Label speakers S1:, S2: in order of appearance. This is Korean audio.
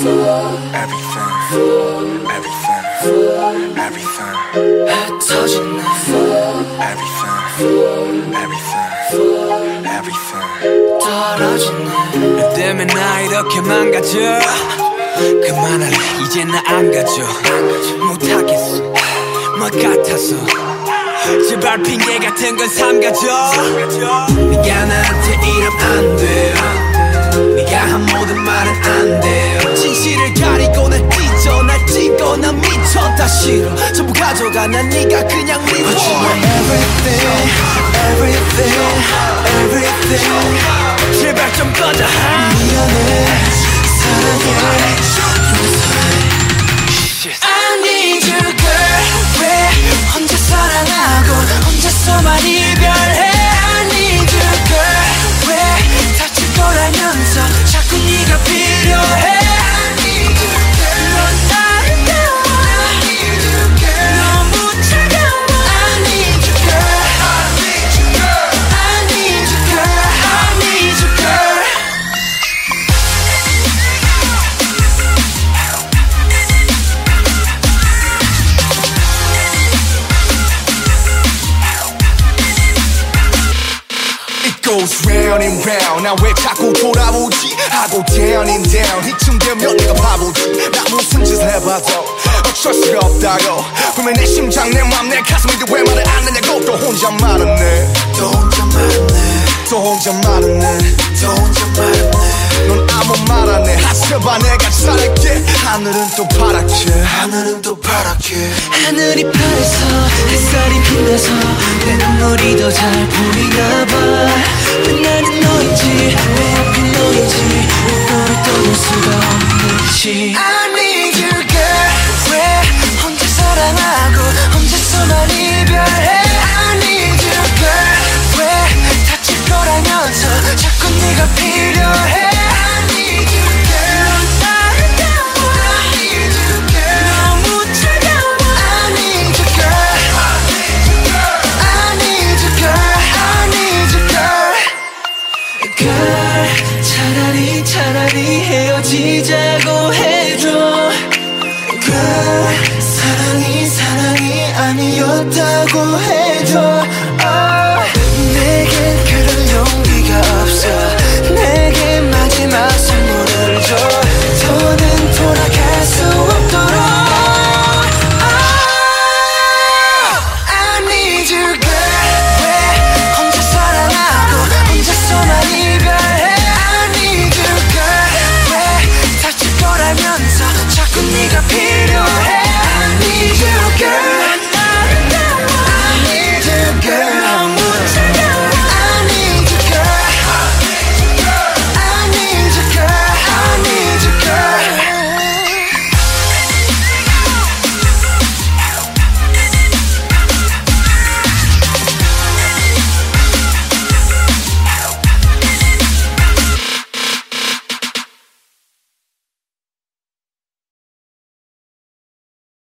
S1: everything, everything, everything,
S2: 터졌네
S1: everything, everything, everything.
S2: 떨어지네
S3: 너 때문에 나 이렇게 망가져 그만할래 이제 나 안 가져 못하겠어 뭐 같아서 제발 핑계 같은 건 삼가져 네가 나한테 이 가져가 난 네가 그냥 미워 Everything everything everything 제발 좀 꺼져
S4: goes round and round 나 왜 자꾸 돌아오지 하고 down and down. 이쯤 되면 내가 바보지 나 무슨 짓을 해봐도 어쩔 수가 없다고 분명 내 심장 내 맘 내 가슴인데 왜 말을 안 하냐고 또 혼자 말았네
S2: 또 혼자 말았네
S4: 또 혼자 말았네
S2: 또 혼자
S4: 넌 아무 말안해 하셔봐 내가 잘할게. 하늘은 또 파랗게.
S2: 하늘은 또 파랗게.
S3: 하늘이 파래서 햇살이 빛나서 내 눈물이 더 잘 보이나 봐왜 나는 너인지 왜 하필 너인지 너를 떠날 수가 없는지. I need you girl. 왜 혼자 사랑하고 혼자서만 이별해? I need you girl. 왜 다칠 거라면서 자꾸 네가 필요해 차라리 차라리 헤어지자고 해줘 girl 사랑이 사랑이 아니었다고 해줘 oh.